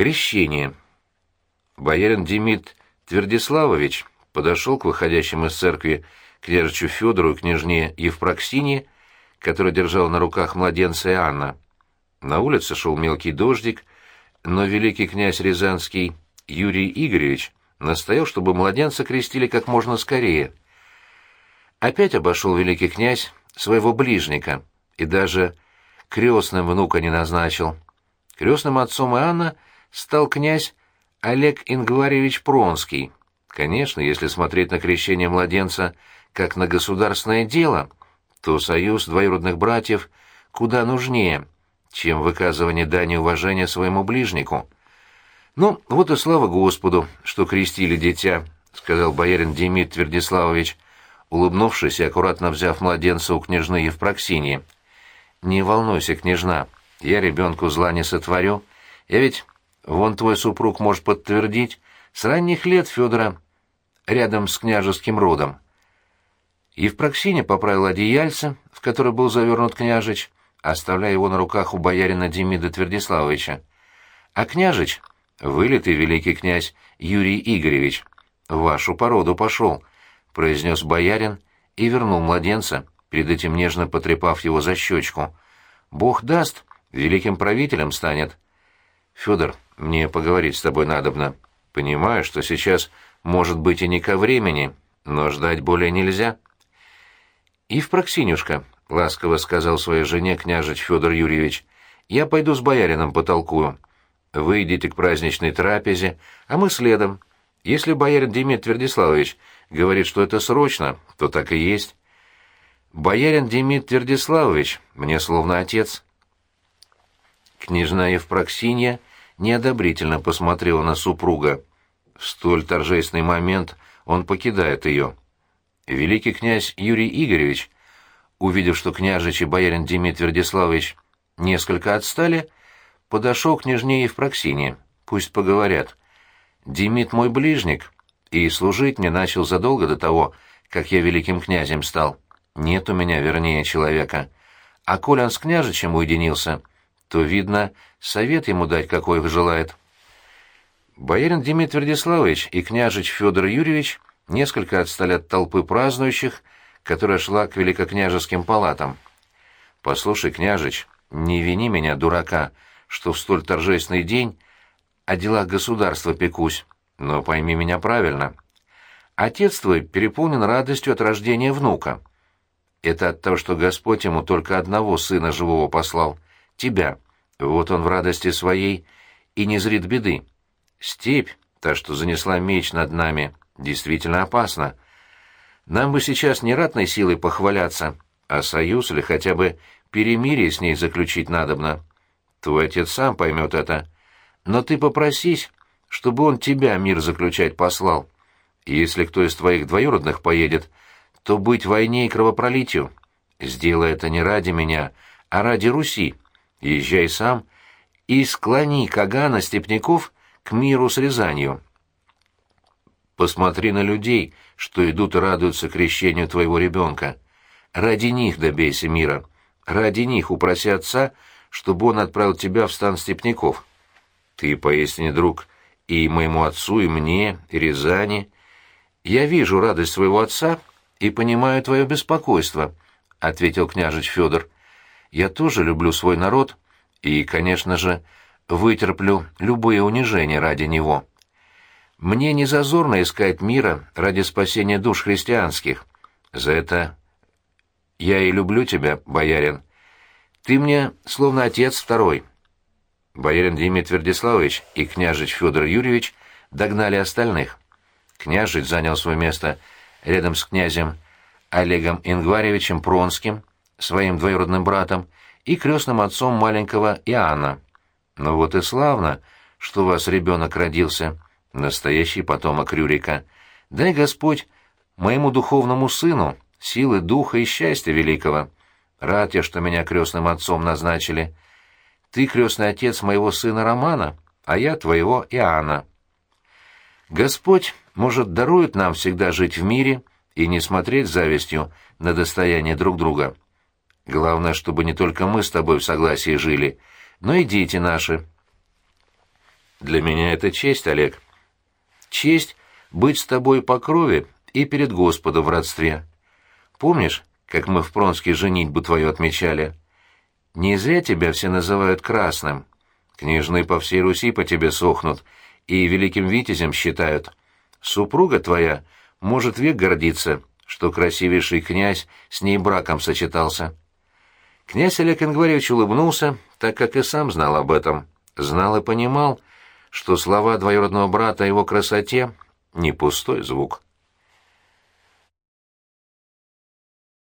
Крещение. Боярин Демид Твердиславович подошел к выходящим из церкви княжичу Федору и княжне Евпроксине, который держал на руках младенца Иоанна. На улице шел мелкий дождик, но великий князь Рязанский Юрий Игоревич настоял, чтобы младенца крестили как можно скорее. Опять обошел великий князь своего ближника и даже крестным внука не назначил. Крестным отцом Иоанна — стал князь Олег Ингваревич Пронский. Конечно, если смотреть на крещение младенца как на государственное дело, то союз двоюродных братьев куда нужнее, чем выказывание дани уважения своему ближнику. «Ну, вот и слава Господу, что крестили дитя», — сказал боярин Демид Твердиславович, улыбнувшись и аккуратно взяв младенца у княжны Евпроксинии. «Не волнуйся, княжна, я ребенку зла не сотворю. Я ведь Вон твой супруг может подтвердить, с ранних лет Федора рядом с княжеским родом. Евпроксиня поправил одеяльце, в которое был завернут княжич, оставляя его на руках у боярина Демида Твердиславовича. А княжич, вылитый великий князь Юрий Игоревич, в вашу породу пошел, — произнес боярин и вернул младенца, перед этим нежно потрепав его за щечку. Бог даст, великим правителем станет. Федор, мне поговорить с тобой надобно. Понимаю, что сейчас, может быть, и не ко времени, но ждать более нельзя. И в Проксинюшка, — ласково сказал своей жене княжич Федор Юрьевич, — я пойду с боярином потолкую. Вы идите к праздничной трапезе, а мы следом. Если боярин Демид Твердиславович говорит, что это срочно, то так и есть. Боярин Демид Твердиславович мне словно отец. Княжна Евпроксинья неодобрительно посмотрела на супруга. В столь торжественный момент он покидает ее. Великий князь Юрий Игоревич, увидев, что княжич и боярин Демид Твердиславович несколько отстали, подошел к княжне Евпроксине. Пусть поговорят. Демид мой ближник, и служить мне начал задолго до того, как я великим князем стал. Нет у меня вернее человека. А коль он с княжичем уединился, то, видно, совет ему дать, какой желает. Боярин Дмитрий Твердиславович и княжич Федор Юрьевич несколько отстали от толпы празднующих, которая шла к великокняжеским палатам. «Послушай, княжич, не вини меня, дурака, что в столь торжественный день о делах государства пекусь, но пойми меня правильно. Отец твой переполнен радостью от рождения внука. Это от того, что Господь ему только одного сына живого послал — тебя. Вот он в радости своей и не зрит беды. Степь, та, что занесла меч над нами, действительно опасна. Нам бы сейчас не ратной силой похваляться, а союз или хотя бы перемирие с ней заключить надобно. Твой отец сам поймет это. Но ты попросись, чтобы он тебя мир заключать послал. Если кто из твоих двоюродных поедет, то быть войне и кровопролитию. Сделай это не ради меня, а ради Руси, Езжай сам и склони Кагана Степняков к миру с Рязанью. Посмотри на людей, что идут и радуются крещению твоего ребенка. Ради них добейся мира. Ради них упроси отца, чтобы он отправил тебя в стан Степняков. Ты, поистине, друг, и моему отцу, и мне, и Рязани. Я вижу радость своего отца и понимаю твое беспокойство, — ответил княжич Федор. Я тоже люблю свой народ и, конечно же, вытерплю любые унижения ради него. Мне не зазорно искать мира ради спасения душ христианских. За это я и люблю тебя, боярин. Ты мне словно отец второй. Боярин Дмитрий Твердиславович и княжич Федор Юрьевич догнали остальных. Княжич занял свое место рядом с князем Олегом Ингваревичем Пронским, своим двоюродным братом, и крестным отцом маленького Иоанна. Ну вот и славно, что у вас ребенок родился, настоящий потомок Рюрика. Дай Господь моему духовному сыну силы духа и счастья великого. Рад я, что меня крестным отцом назначили. Ты крестный отец моего сына Романа, а я твоего Иоанна. Господь, может, дарует нам всегда жить в мире и не смотреть завистью на достояние друг друга. Главное, чтобы не только мы с тобой в согласии жили, но и дети наши. Для меня это честь, Олег. Честь быть с тобой по крови и перед Господом в родстве. Помнишь, как мы в Пронске женитьбу твою отмечали? Не зря тебя все называют красным. Княжны по всей Руси по тебе сохнут и великим витязем считают. Супруга твоя может век гордиться, что красивейший князь с ней браком сочетался. Князь Олег Ингваревич улыбнулся, так как и сам знал об этом. Знал и понимал, что слова двоюродного брата о его красоте — не пустой звук.